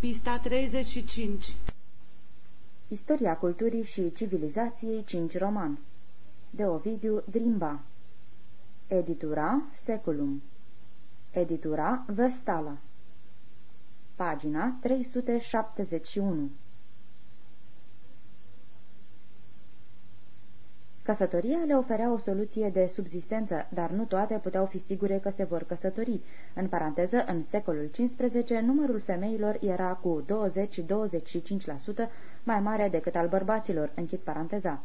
Pista 35 Istoria culturii și civilizației 5 roman. De Ovidiu Drimba. Editura Seculum. Editura Vestala. Pagina 371 Căsătoria le oferea o soluție de subzistență, dar nu toate puteau fi sigure că se vor căsători. În paranteză, în secolul XV, numărul femeilor era cu 20-25% mai mare decât al bărbaților, închid paranteza.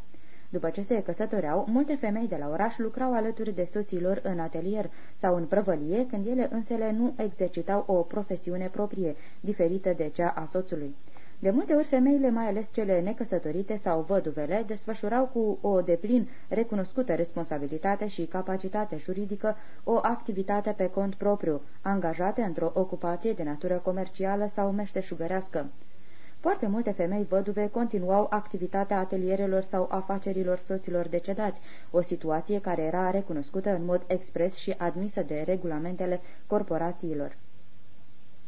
După ce se căsătoreau, multe femei de la oraș lucrau alături de soților în atelier sau în prăvălie, când ele însele nu exercitau o profesiune proprie, diferită de cea a soțului. De multe ori, femeile, mai ales cele necăsătorite sau văduvele, desfășurau cu o deplin recunoscută responsabilitate și capacitate juridică o activitate pe cont propriu, angajate într-o ocupație de natură comercială sau meșteșugărească. Foarte multe femei văduve continuau activitatea atelierelor sau afacerilor soților decedați, o situație care era recunoscută în mod expres și admisă de regulamentele corporațiilor.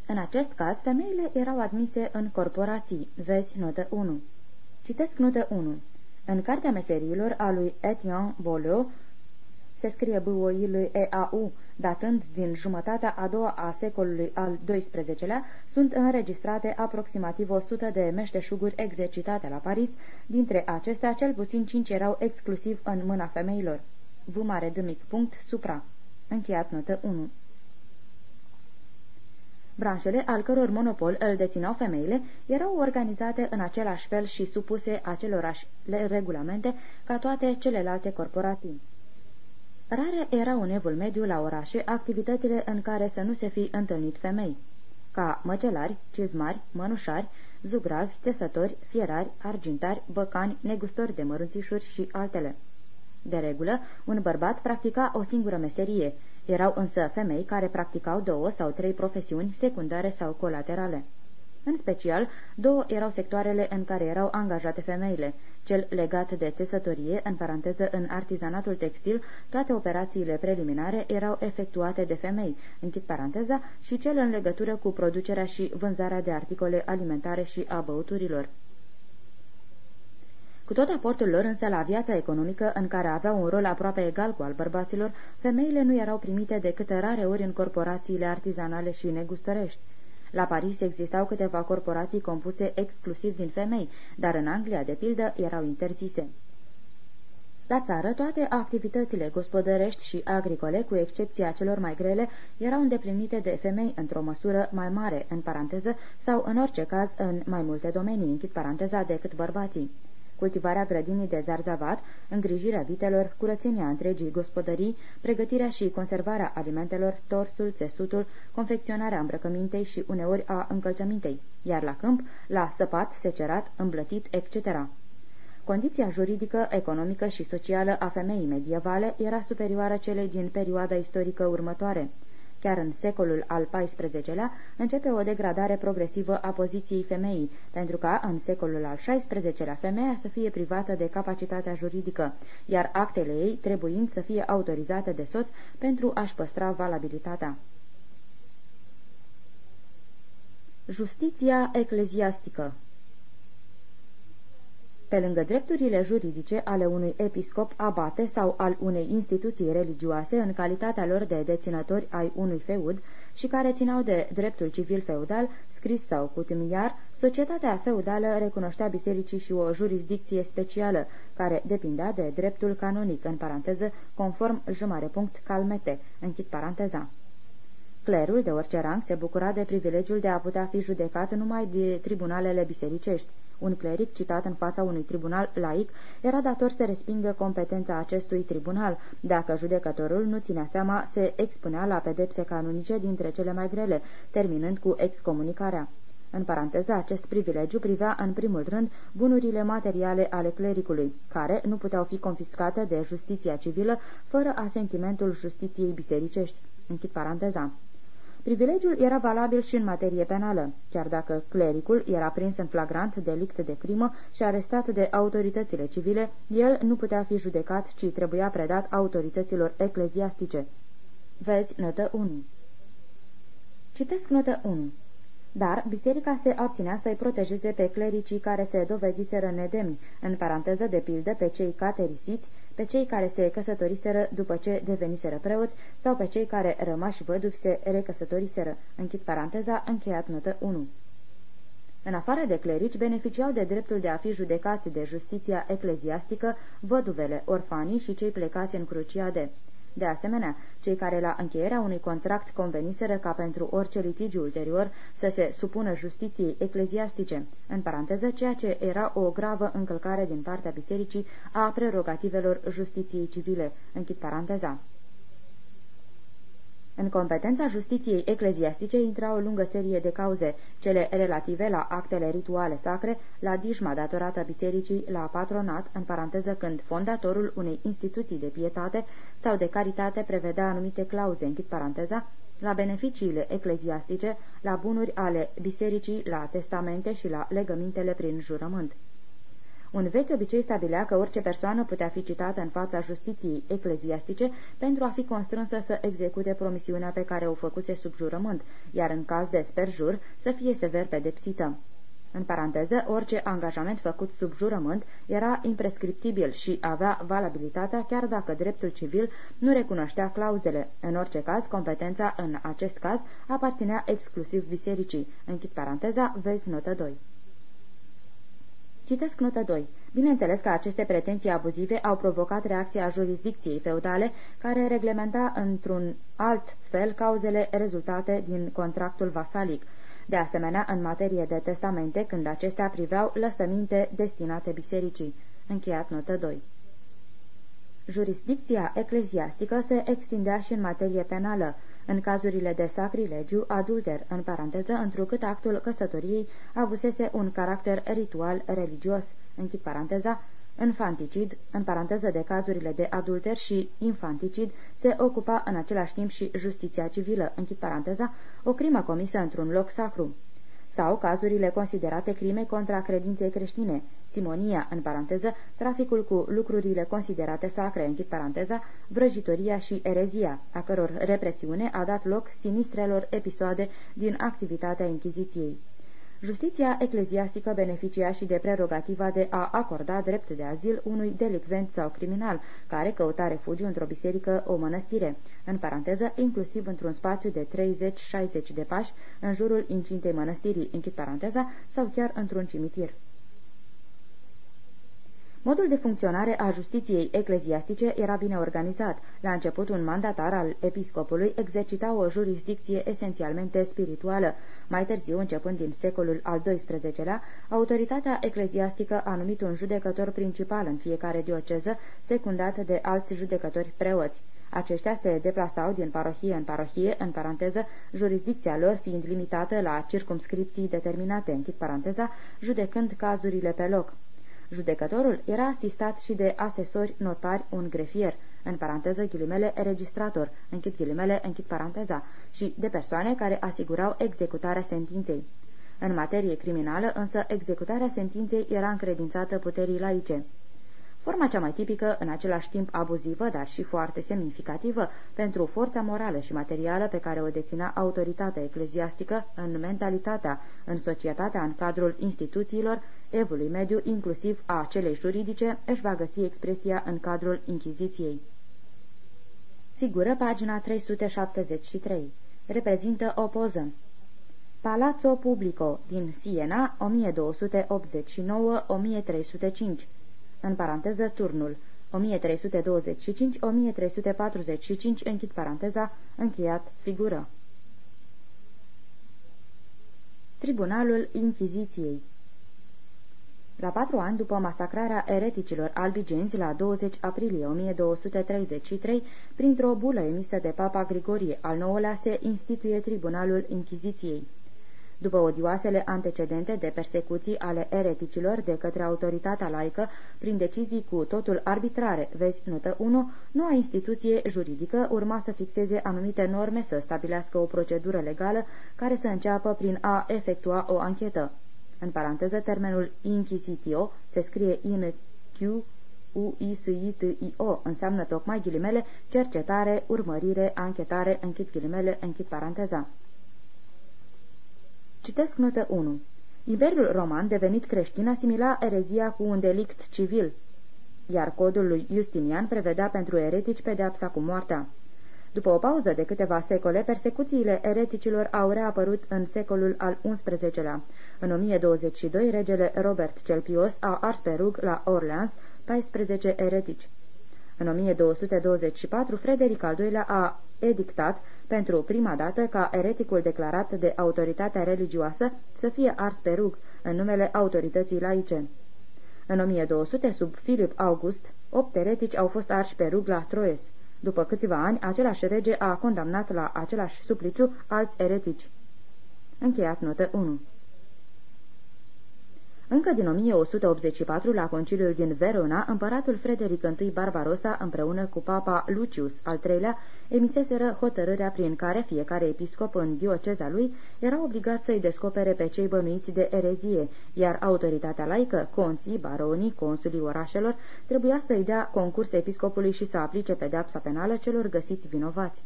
În acest caz, femeile erau admise în corporații. Vezi notă 1. Citesc notă 1. În cartea meseriilor a lui Etienne Boileau se scrie b o i lui e a u datând din jumătatea a doua a secolului al XII-lea, sunt înregistrate aproximativ 100 de meșteșuguri exercitate la Paris, dintre acestea cel puțin 5 erau exclusiv în mâna femeilor. V mare de mic punct supra. Încheiat notă 1. Branșele, al căror monopol îl dețineau femeile, erau organizate în același fel și supuse acelorași regulamente ca toate celelalte corporații. Rare era un evul mediu la orașe activitățile în care să nu se fi întâlnit femei, ca măcelari, cizmari, mănușari, zugravi, țesători, fierari, argintari, băcani, negustori de mărunțișuri și altele. De regulă, un bărbat practica o singură meserie, erau însă femei care practicau două sau trei profesiuni secundare sau colaterale. În special, două erau sectoarele în care erau angajate femeile, cel legat de țesătorie, în paranteză în artizanatul textil, toate operațiile preliminare erau efectuate de femei, închid paranteza, și cel în legătură cu producerea și vânzarea de articole alimentare și a băuturilor. Cu tot aportul lor însă la viața economică, în care aveau un rol aproape egal cu al bărbaților, femeile nu erau primite decât rare ori în corporațiile artizanale și negustorești. La Paris existau câteva corporații compuse exclusiv din femei, dar în Anglia, de pildă, erau interzise. La țară, toate activitățile gospodărești și agricole, cu excepția celor mai grele, erau îndeplinite de femei într-o măsură mai mare, în paranteză, sau în orice caz în mai multe domenii, închid paranteza, decât bărbații cultivarea grădinii de zarzavat, îngrijirea vitelor, curățenia întregii gospodării, pregătirea și conservarea alimentelor, torsul, țesutul, confecționarea îmbrăcămintei și uneori a încălțămintei, iar la câmp, la săpat, secerat, îmblătit, etc. Condiția juridică, economică și socială a femeii medievale era superioară celei din perioada istorică următoare. Chiar în secolul al XIV-lea începe o degradare progresivă a poziției femeii, pentru ca în secolul al XVI-lea femeia să fie privată de capacitatea juridică, iar actele ei trebuind să fie autorizate de soț pentru a-și păstra valabilitatea. Justiția ecleziastică pe lângă drepturile juridice ale unui episcop abate sau al unei instituții religioase în calitatea lor de deținători ai unui feud și care țineau de dreptul civil feudal, scris sau cutumiar, societatea feudală recunoștea bisericii și o jurisdicție specială, care depindea de dreptul canonic, în paranteză, conform jumare punct calmete, închid paranteza. Clerul de orice rang se bucura de privilegiul de a putea fi judecat numai de tribunalele bisericești. Un cleric citat în fața unui tribunal laic era dator să respingă competența acestui tribunal. Dacă judecătorul nu ținea seama, se expunea la pedepse canonice dintre cele mai grele, terminând cu excomunicarea. În paranteză, acest privilegiu privea în primul rând bunurile materiale ale clericului, care nu puteau fi confiscate de justiția civilă fără asentimentul justiției bisericești. Închid paranteza. Privilegiul era valabil și în materie penală, chiar dacă clericul era prins în flagrant delict de crimă și arestat de autoritățile civile, el nu putea fi judecat, ci trebuia predat autorităților ecleziastice. Vezi notă 1 Citesc notă 1 dar biserica se abținea să-i protejeze pe clericii care se dovediseră nedemni, în paranteză de pildă pe cei caterisiți, pe cei care se căsătoriseră după ce deveniseră preoți sau pe cei care, rămași văduvi, se recăsătoriseră. Închid paranteza, încheiat notă 1. În afară de clerici, beneficiau de dreptul de a fi judecați de justiția ecleziastică văduvele, orfanii și cei plecați în cruciade. De asemenea, cei care la încheierea unui contract conveniseră ca pentru orice litigiu ulterior să se supună justiției ecleziastice, în paranteză ceea ce era o gravă încălcare din partea bisericii a prerogativelor justiției civile, închid paranteza. În competența justiției ecleziastice intra o lungă serie de cauze, cele relative la actele rituale sacre, la dijma datorată bisericii, la patronat, în paranteză când fondatorul unei instituții de pietate sau de caritate prevedea anumite clauze, închid paranteza, la beneficiile ecleziastice, la bunuri ale bisericii, la testamente și la legămintele prin jurământ. Un vechi obicei stabilea că orice persoană putea fi citată în fața justiției ecleziastice pentru a fi constrânsă să execute promisiunea pe care o făcuse sub jurământ, iar în caz de sperjur să fie sever pedepsită. În paranteză, orice angajament făcut sub jurământ era imprescriptibil și avea valabilitatea chiar dacă dreptul civil nu recunoștea clauzele. În orice caz, competența în acest caz aparținea exclusiv bisericii. Închid paranteza, vezi notă 2. Citesc notă 2. Bineînțeles că aceste pretenții abuzive au provocat reacția jurisdicției feudale, care reglementa într-un alt fel cauzele rezultate din contractul vasalic. De asemenea, în materie de testamente, când acestea priveau lăsăminte destinate bisericii. Încheiat notă 2. Jurisdicția ecleziastică se extindea și în materie penală, în cazurile de sacrilegiu, adulter, în paranteză, întrucât actul căsătoriei avusese un caracter ritual religios, închid paranteza, infanticid, în paranteză de cazurile de adulter și infanticid, se ocupa în același timp și justiția civilă, închid paranteza, o crimă comisă într-un loc sacru sau cazurile considerate crime contra credinței creștine, simonia, în paranteză, traficul cu lucrurile considerate sacre, închid paranteza, vrăjitoria și erezia, a căror represiune a dat loc sinistrelor episoade din activitatea Inchiziției. Justiția ecleziastică beneficia și de prerogativa de a acorda drept de azil unui delicvent sau criminal, care căuta refugiu într-o biserică, o mănăstire, în paranteză, inclusiv într-un spațiu de 30-60 de pași în jurul incintei mănăstirii, închid paranteza, sau chiar într-un cimitir. Modul de funcționare a justiției ecleziastice era bine organizat. La început, un mandatar al episcopului exercita o jurisdicție esențialmente spirituală. Mai târziu, începând din secolul al XII-lea, autoritatea ecleziastică a numit un judecător principal în fiecare dioceză, secundat de alți judecători preoți. Aceștia se deplasau din parohie în parohie, în paranteză, jurisdicția lor fiind limitată la circumscripții determinate, închid paranteza, judecând cazurile pe loc. Judecătorul era asistat și de asesori, notari, un grefier, în paranteză ghilimele registrator, închid ghilimele, închid paranteza, și de persoane care asigurau executarea sentinței. În materie criminală, însă, executarea sentinței era încredințată puterii laice. Forma cea mai tipică, în același timp abuzivă, dar și foarte semnificativă, pentru forța morală și materială pe care o deținea autoritatea ecleziastică în mentalitatea, în societatea, în cadrul instituțiilor, evului mediu, inclusiv a celei juridice, își va găsi expresia în cadrul Inchiziției. Figură pagina 373. Reprezintă o poză. Palazzo Publico din Siena, 1289-1305 în paranteză turnul, 1325-1345, închid paranteza, încheiat figură. Tribunalul Inchiziției la patru ani după masacrarea ereticilor albigenți la 20 aprilie 1233, printr-o bulă emisă de Papa Grigorie al IX-lea se instituie Tribunalul Inchiziției. După odioasele antecedente de persecuții ale ereticilor de către autoritatea laică, prin decizii cu totul arbitrare, vezi notă 1, noua instituție juridică urma să fixeze anumite norme, să stabilească o procedură legală care să înceapă prin a efectua o anchetă. În paranteză, termenul inquisitio se scrie in Q U-I-S-I-T-I-O înseamnă tocmai ghilimele cercetare, urmărire, anchetare, închid ghilimele, închid paranteza. Citesc notă 1. Imperiul roman, devenit creștin, asimila erezia cu un delict civil, iar codul lui Justinian prevedea pentru eretici pedeapsa cu moartea. După o pauză de câteva secole, persecuțiile ereticilor au reapărut în secolul al XI-lea. În 1022, regele Robert cel Pios a ars pe rug la Orleans 14 eretici. În 1224, Frederic al II-lea a edictat pentru prima dată ca ereticul declarat de autoritatea religioasă să fie ars pe rug în numele autorității laice. În 1200, sub Filip August, opt eretici au fost arși pe rug la Troes. După câțiva ani, același rege a condamnat la același supliciu alți eretici. Încheiat notă 1 încă din 1184, la conciliul din Verona, împăratul Frederic I Barbarossa, împreună cu papa Lucius al III-lea, emiseseră hotărârea prin care fiecare episcop în dioceza lui era obligat să-i descopere pe cei bănuiți de erezie, iar autoritatea laică, conții, baronii, consulii orașelor, trebuia să-i dea concurs episcopului și să aplice pedeapsa penală celor găsiți vinovați.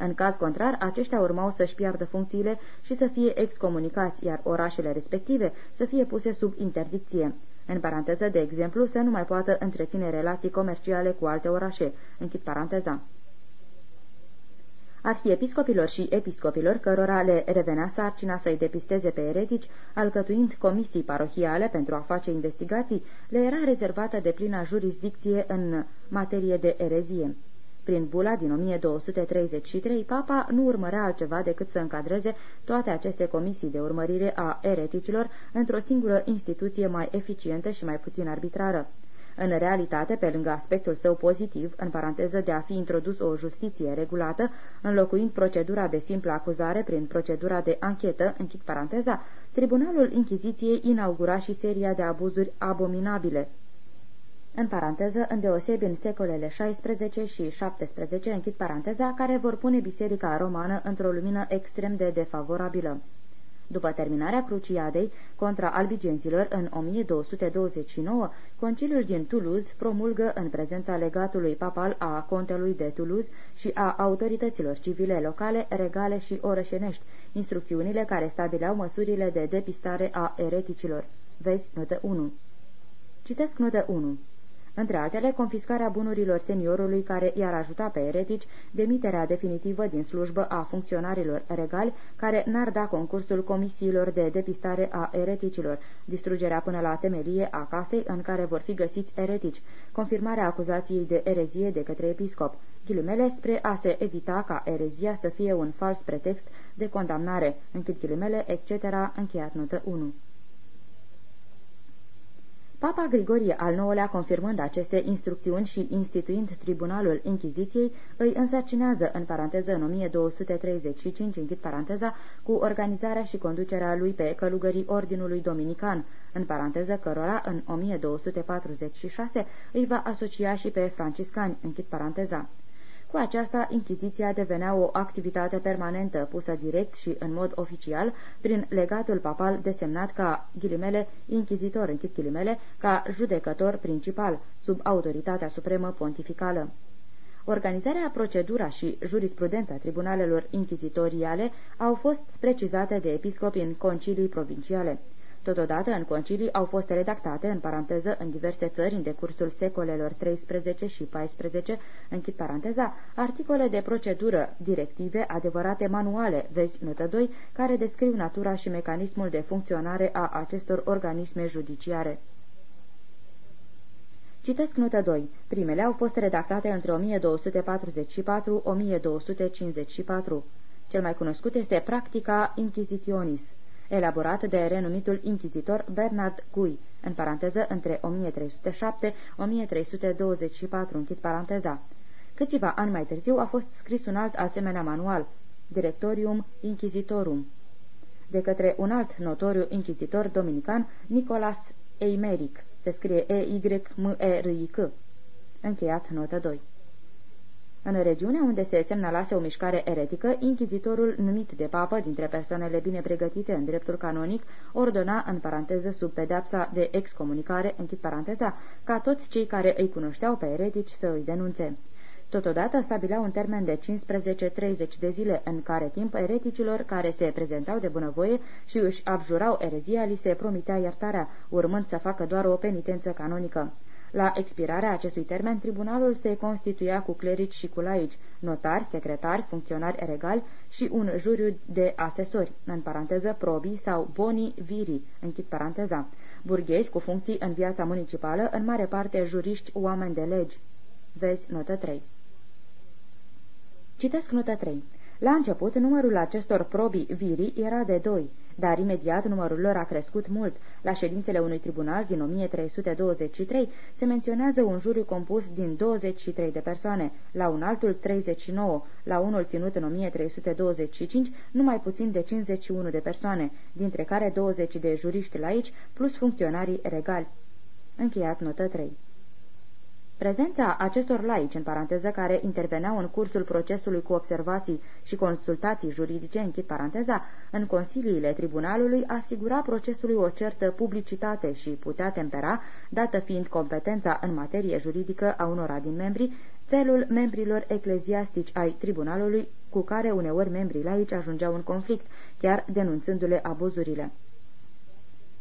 În caz contrar, aceștia urmau să-și piardă funcțiile și să fie excomunicați, iar orașele respective să fie puse sub interdicție. În paranteză, de exemplu, să nu mai poată întreține relații comerciale cu alte orașe. Închid paranteza. Arhiepiscopilor și episcopilor, cărora le revenea sarcina să-i depisteze pe eretici, alcătuind comisii parohiale pentru a face investigații, le era rezervată de plină jurisdicție în materie de erezie. Prin bula din 1233, papa nu urmărea altceva decât să încadreze toate aceste comisii de urmărire a ereticilor într-o singură instituție mai eficientă și mai puțin arbitrară. În realitate, pe lângă aspectul său pozitiv, în paranteză de a fi introdus o justiție regulată, înlocuind procedura de simplă acuzare prin procedura de anchetă, închid paranteza, Tribunalul Inchiziției inaugura și seria de abuzuri abominabile, în paranteză, îndeosebi în secolele XVI și XVII, închid paranteza, care vor pune Biserica Romană într-o lumină extrem de defavorabilă. După terminarea cruciadei contra albigenzilor în 1229, Conciliul din Toulouse promulgă în prezența legatului papal a contelui de Toulouse și a autorităților civile locale, regale și orășenești, instrucțiunile care stabileau măsurile de depistare a ereticilor. Vezi notă 1. Citesc notă 1 între altele confiscarea bunurilor seniorului care i-ar ajuta pe eretici, demiterea definitivă din slujbă a funcționarilor regali care n-ar da concursul comisiilor de depistare a ereticilor, distrugerea până la temelie a casei în care vor fi găsiți eretici, confirmarea acuzației de erezie de către episcop, ghilimele spre a se evita ca erezia să fie un fals pretext de condamnare, închid ghilimele, etc., încheiat notă 1. Papa Grigorie al IX-lea, confirmând aceste instrucțiuni și instituind Tribunalul Inchiziției, îi însărcinează, în paranteză în 1235, închid paranteza, cu organizarea și conducerea lui pe călugării Ordinului Dominican, în paranteză cărora în 1246 îi va asocia și pe franciscani, închid paranteza. Cu aceasta, Inchiziția devenea o activitate permanentă, pusă direct și în mod oficial prin legatul papal desemnat ca ghilimele inchizitor, închid ghilimele, ca judecător principal, sub autoritatea supremă pontificală. Organizarea, procedura și jurisprudența tribunalelor inchizitoriale au fost precizate de episcopi în concilii provinciale. Totodată, în concilii au fost redactate, în paranteză, în diverse țări, în decursul secolelor 13 și 14, închid paranteza, articole de procedură, directive, adevărate manuale, vezi notă 2, care descriu natura și mecanismul de funcționare a acestor organisme judiciare. Citesc notă 2. Primele au fost redactate între 1244-1254. Cel mai cunoscut este Practica Inquisitionis elaborat de renumitul inchizitor Bernard Gui, în paranteză între 1307-1324, închid paranteza. Câțiva ani mai târziu a fost scris un alt asemenea manual, Directorium Inquisitorum, de către un alt notoriu inchizitor dominican, Nicolas Eimeric, se scrie E-Y-M-E-R-I-C. Încheiat notă 2. În regiunea unde se semnalase o mișcare eretică, inchizitorul numit de papă, dintre persoanele bine pregătite în dreptul canonic, ordona, în paranteză, sub pedepsa de excomunicare, închid paranteza, ca toți cei care îi cunoșteau pe eretici să îi denunțe. Totodată stabilea un termen de 15-30 de zile, în care timp ereticilor care se prezentau de bunăvoie și își abjurau erezia, li se promitea iertarea, urmând să facă doar o penitență canonică. La expirarea acestui termen, tribunalul se constituia cu clerici și cu laici, notari, secretari, funcționari regali și un juriu de asesori, în paranteză probii sau boni viri, închid paranteza, burghezi cu funcții în viața municipală, în mare parte juriști, oameni de legi. Vezi notă 3. Citesc notă 3. La început, numărul acestor probii viri era de doi, dar imediat numărul lor a crescut mult. La ședințele unui tribunal din 1323 se menționează un juriu compus din 23 de persoane, la un altul 39, la unul ținut în 1325 numai puțin de 51 de persoane, dintre care 20 de juriști laici plus funcționarii regali. Încheiat notă 3. Prezența acestor laici, în paranteză, care interveneau în cursul procesului cu observații și consultații juridice, închid paranteza, în consiliile tribunalului, asigura procesului o certă publicitate și putea tempera, dată fiind competența în materie juridică a unora din membri, țelul membrilor ecleziastici ai tribunalului, cu care uneori membrii laici ajungeau în conflict, chiar denunțându-le abuzurile.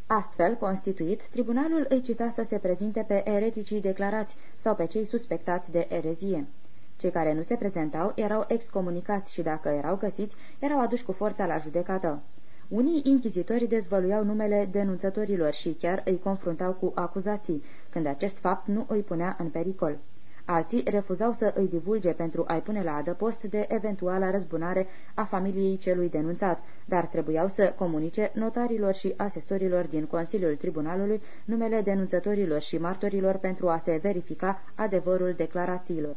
Astfel constituit, tribunalul îi cita să se prezinte pe ereticii declarați sau pe cei suspectați de erezie. Cei care nu se prezentau erau excomunicați și dacă erau găsiți, erau aduși cu forța la judecată. Unii inchizitori dezvăluiau numele denunțătorilor și chiar îi confruntau cu acuzații, când acest fapt nu îi punea în pericol. Alții refuzau să îi divulge pentru a-i pune la adăpost de eventuala răzbunare a familiei celui denunțat, dar trebuiau să comunice notarilor și asesorilor din Consiliul Tribunalului numele denunțătorilor și martorilor pentru a se verifica adevărul declarațiilor.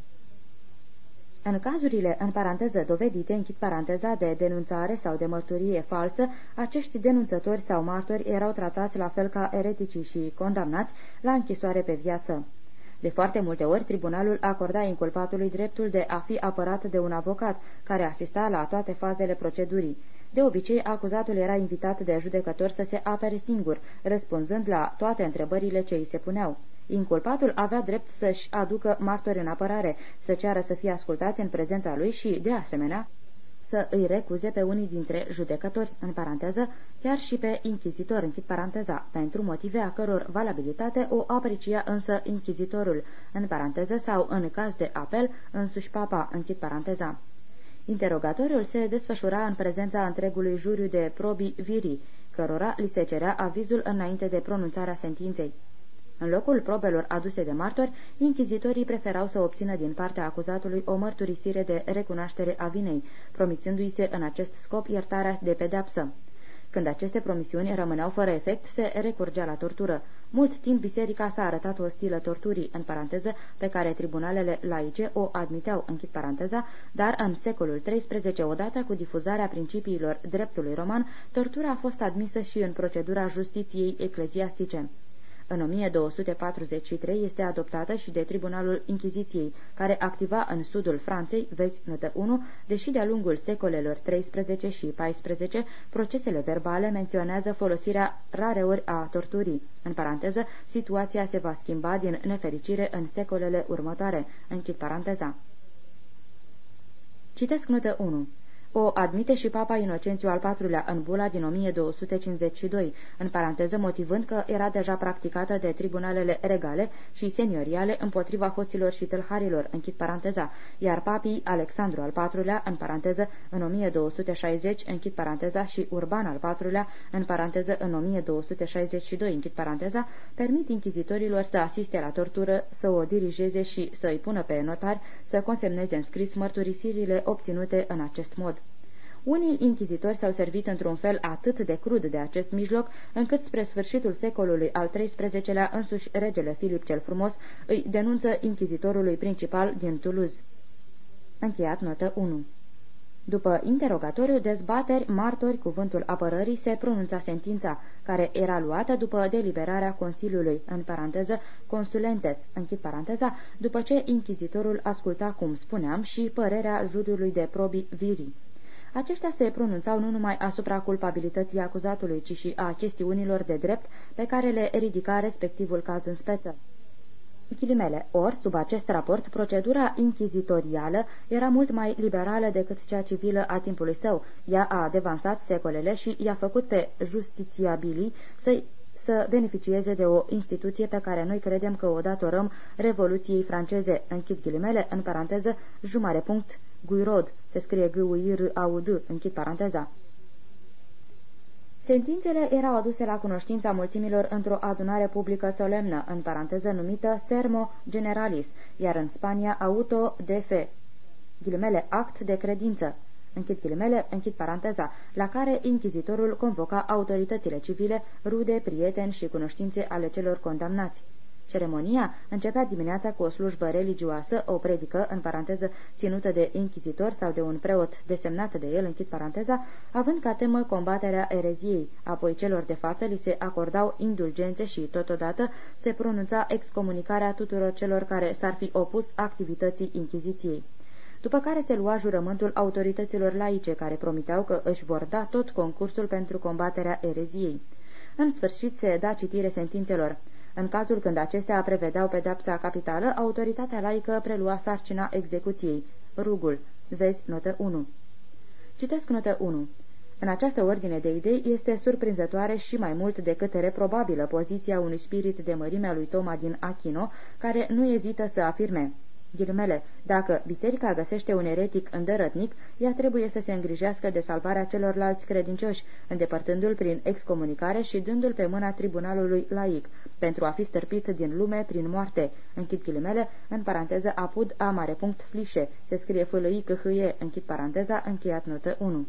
În cazurile, în paranteză, dovedite, închid paranteza, de denunțare sau de mărturie falsă, acești denunțători sau martori erau tratați la fel ca ereticii și condamnați la închisoare pe viață. De foarte multe ori, tribunalul acorda inculpatului dreptul de a fi apărat de un avocat, care asista la toate fazele procedurii. De obicei, acuzatul era invitat de judecător să se apere singur, răspunzând la toate întrebările ce îi se puneau. Inculpatul avea drept să-și aducă martori în apărare, să ceară să fie ascultați în prezența lui și, de asemenea, să îi recuze pe unii dintre judecători, în paranteză, chiar și pe inchizitor, închid paranteza, pentru motive a căror valabilitate o aprecia însă inchizitorul, în paranteză, sau, în caz de apel, însuși papa, închid paranteza. Interogatoriul se desfășura în prezența întregului juriu de probi viri, cărora li se cerea avizul înainte de pronunțarea sentinței. În locul probelor aduse de martori, inchizitorii preferau să obțină din partea acuzatului o mărturisire de recunoaștere a vinei, promițându-i se în acest scop iertarea de pedeapsă. Când aceste promisiuni rămâneau fără efect, se recurgea la tortură. Mult timp biserica s-a arătat ostilă torturii, în paranteză, pe care tribunalele laice o admiteau, închid paranteza, dar în secolul XIII, odată cu difuzarea principiilor dreptului roman, tortura a fost admisă și în procedura justiției ecleziastice. În 1243 este adoptată și de Tribunalul Inchiziției, care activa în sudul Franței, vezi notă 1, deși de-a lungul secolelor 13 și 14 procesele verbale menționează folosirea rareori a torturii. În paranteză, situația se va schimba din nefericire în secolele următoare. Închid paranteza. Citesc notă 1. O admite și Papa Inocențiu al IV-lea în bula din 1252, în paranteză motivând că era deja practicată de tribunalele regale și senioriale împotriva hoților și tâlharilor, închid paranteza, iar papii Alexandru al IV-lea, în paranteză, în 1260, închid paranteza, și Urban al IV-lea, în paranteză, în 1262, închid paranteza, permit inchizitorilor să asiste la tortură, să o dirigeze și să îi pună pe notari să consemneze în scris mărturisirile obținute în acest mod. Unii inchizitori s-au servit într-un fel atât de crud de acest mijloc, încât spre sfârșitul secolului al XIII-lea însuși regele Filip cel Frumos îi denunță inchizitorului principal din Toulouse. Încheiat notă 1 după interogatoriu, dezbateri, martori, cuvântul apărării, se pronunța sentința, care era luată după deliberarea Consiliului, în paranteză, consulentes, închid paranteza, după ce inchizitorul asculta, cum spuneam, și părerea juriului de probi viri. Aceștia se pronunțau nu numai asupra culpabilității acuzatului, ci și a chestiunilor de drept pe care le ridica respectivul caz în speță. Ghilimele, or, sub acest raport, procedura inchizitorială era mult mai liberală decât cea civilă a timpului său. Ea a devansat secolele și i-a făcut pe justițiabilii să să beneficieze de o instituție pe care noi credem că o datorăm Revoluției franceze, închid ghilimele, în paranteză, jumare punct, Guirod, se scrie g u i r a u d închid paranteza. Sentințele erau aduse la cunoștința mulțimilor într-o adunare publică solemnă, în paranteză numită Sermo Generalis, iar în Spania Auto de Fe, ghilimele act de credință, închid ghilimele, închid paranteza, la care inchizitorul convoca autoritățile civile, rude, prieteni și cunoștințe ale celor condamnați. Ceremonia începea dimineața cu o slujbă religioasă, o predică, în paranteză, ținută de inchizitor sau de un preot desemnat de el, închid paranteza, având ca temă combaterea ereziei. Apoi celor de față li se acordau indulgențe și, totodată, se pronunța excomunicarea tuturor celor care s-ar fi opus activității inchiziției după care se lua jurământul autorităților laice care promiteau că își vor da tot concursul pentru combaterea ereziei. În sfârșit se da citire sentințelor. În cazul când acestea prevedeau pedepsa capitală, autoritatea laică prelua sarcina execuției. Rugul. Vezi notă 1. Citesc notă 1. În această ordine de idei este surprinzătoare și mai mult decât reprobabilă poziția unui spirit de mărimea lui Toma din Achino, care nu ezită să afirme Ghilimele, dacă biserica găsește un eretic îndărătnic, ea trebuie să se îngrijească de salvarea celorlalți credincioși, îndepărtându-l prin excomunicare și dându-l pe mâna tribunalului laic, pentru a fi stărpit din lume prin moarte. Închid ghilimele, în paranteză apud a mare punct flișe, se scrie fâlâi câhâie, închid paranteza, încheiat notă 1.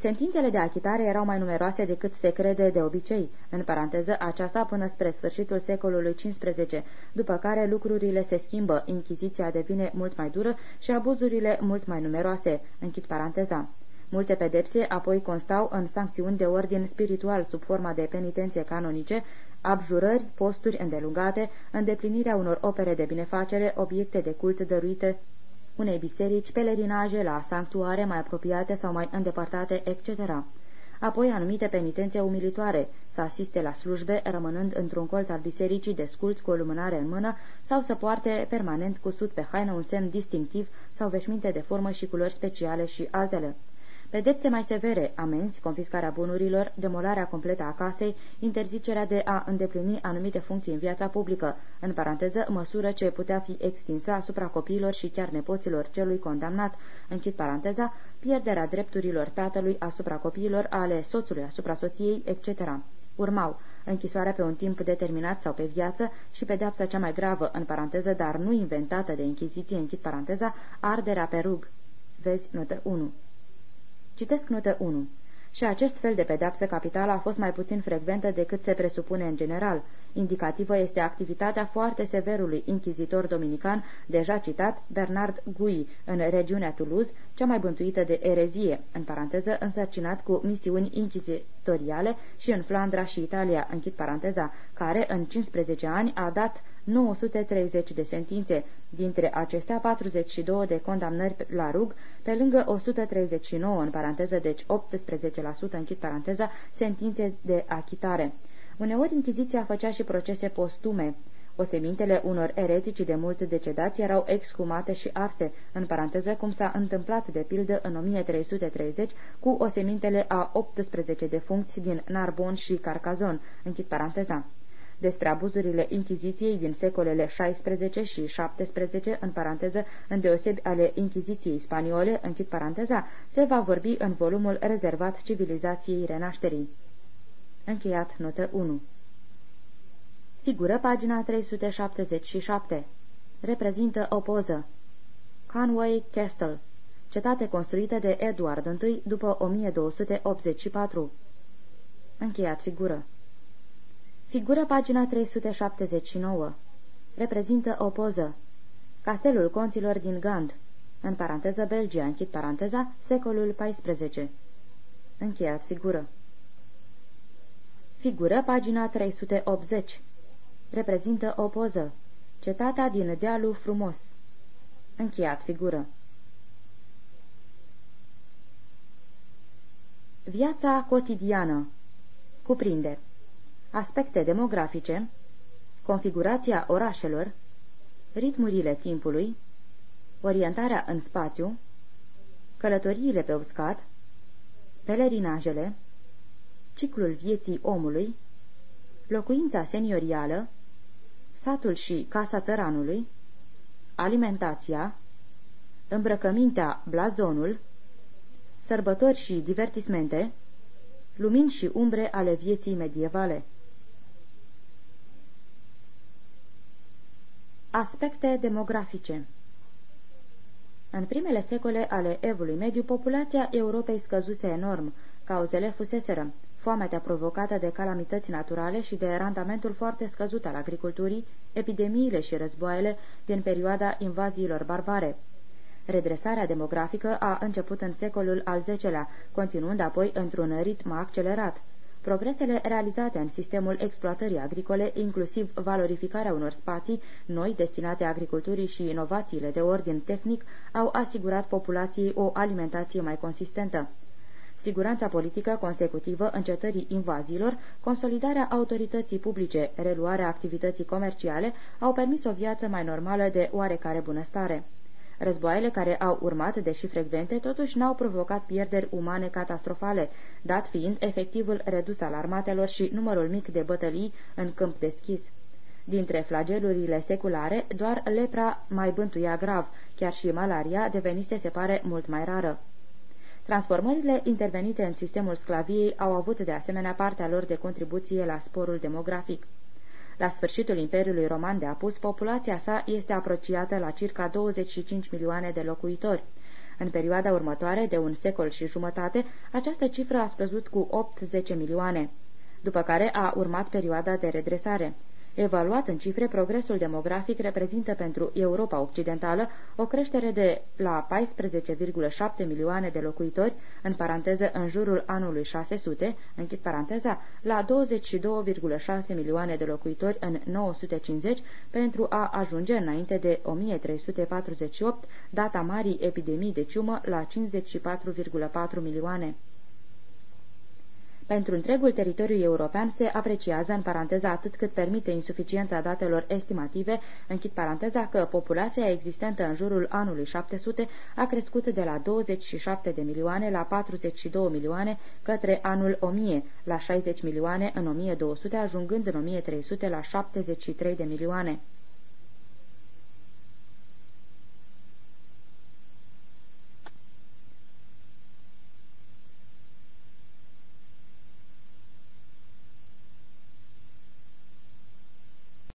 Sentințele de achitare erau mai numeroase decât se crede de obicei, în paranteză aceasta până spre sfârșitul secolului XV, după care lucrurile se schimbă, inchiziția devine mult mai dură și abuzurile mult mai numeroase, închid paranteza. Multe pedepse apoi constau în sancțiuni de ordin spiritual sub forma de penitențe canonice, abjurări, posturi îndelungate, îndeplinirea unor opere de binefacere, obiecte de cult dăruite unei biserici, pelerinaje la sanctuare mai apropiate sau mai îndepărtate, etc. Apoi anumite penitențe umilitoare, să asiste la slujbe, rămânând într-un colț al bisericii desculți cu o lumânare în mână sau să poarte permanent cusut pe haină un semn distinctiv sau veșminte de formă și culori speciale și altele. Pedepse mai severe, amenzi, confiscarea bunurilor, demolarea completă a casei, interzicerea de a îndeplini anumite funcții în viața publică, în paranteză, măsură ce putea fi extinsă asupra copiilor și chiar nepoților celui condamnat, închid paranteza, pierderea drepturilor tatălui asupra copiilor, ale soțului asupra soției, etc. Urmau închisoarea pe un timp determinat sau pe viață și pedeapsa cea mai gravă, în paranteză, dar nu inventată de închiziție, închid paranteza, arderea pe rug. Vezi notă 1. Citesc notă 1. Și acest fel de pedeapsă capitală a fost mai puțin frecventă decât se presupune în general. Indicativă este activitatea foarte severului inchizitor dominican, deja citat, Bernard Gui, în regiunea Toulouse, cea mai bântuită de erezie, în paranteză însărcinat cu misiuni inchizitoriale și în Flandra și Italia, închid paranteza, care în 15 ani a dat 930 de sentințe, dintre acestea 42 de condamnări la rug, pe lângă 139, în paranteză, deci 18% închid paranteza, sentințe de achitare. Uneori Inchiziția făcea și procese postume. Osemintele unor eretici de mult decedați erau excumate și arse, în paranteză cum s-a întâmplat de pildă în 1330 cu osemintele a 18 defuncți din Narbon și Carcazon, închid paranteza despre abuzurile Inchiziției din secolele XVI și XVII, în paranteză, îndeosebi ale Inchiziției spaniole, închid paranteza, se va vorbi în volumul rezervat civilizației renașterii. Încheiat notă 1 Figură pagina 377 Reprezintă o poză. Conway Castle. Cetate construită de Edward I după 1284 Încheiat figură Figură pagina 379. Reprezintă o poză. Castelul conților din Gand. În paranteză Belgia, închid paranteza, secolul XIV. Încheiat figură. Figură pagina 380. Reprezintă o poză. Cetatea din dealul frumos. Încheiat figură. Viața cotidiană Cuprinde aspecte demografice, configurația orașelor, ritmurile timpului, orientarea în spațiu, călătoriile pe uscat, pelerinajele, ciclul vieții omului, locuința seniorială, satul și casa țăranului, alimentația, îmbrăcămintea blazonul, sărbători și divertismente, lumini și umbre ale vieții medievale. Aspecte demografice În primele secole ale evului mediu, populația Europei scăzuse enorm. Cauzele fuseseră foametea provocată de calamități naturale și de randamentul foarte scăzut al agriculturii, epidemiile și războaiele din perioada invaziilor barbare. Redresarea demografică a început în secolul al X-lea, continuând apoi într-un ritm accelerat. Progresele realizate în sistemul exploatării agricole, inclusiv valorificarea unor spații noi destinate agriculturii și inovațiile de ordin tehnic, au asigurat populației o alimentație mai consistentă. Siguranța politică consecutivă încetării invaziilor, consolidarea autorității publice, reluarea activității comerciale au permis o viață mai normală de oarecare bunăstare. Războaiele care au urmat, deși frecvente, totuși n-au provocat pierderi umane catastrofale, dat fiind efectivul redus al armatelor și numărul mic de bătălii în câmp deschis. Dintre flagelurile seculare, doar lepra mai bântuia grav, chiar și malaria devenise, se pare, mult mai rară. Transformările intervenite în sistemul sclaviei au avut de asemenea partea lor de contribuție la sporul demografic. La sfârșitul Imperiului Roman de Apus, populația sa este apreciată la circa 25 milioane de locuitori. În perioada următoare, de un secol și jumătate, această cifră a scăzut cu 8-10 milioane, după care a urmat perioada de redresare. Evaluat în cifre, progresul demografic reprezintă pentru Europa Occidentală o creștere de la 14,7 milioane de locuitori, în paranteză în jurul anului 600, închid paranteza, la 22,6 milioane de locuitori în 950, pentru a ajunge înainte de 1348, data marii epidemii de ciumă, la 54,4 milioane. Pentru întregul teritoriu european se apreciază în paranteza atât cât permite insuficiența datelor estimative, închid paranteza că populația existentă în jurul anului 700 a crescut de la 27 de milioane la 42 milioane către anul 1000, la 60 milioane în 1200, ajungând în 1300 la 73 de milioane.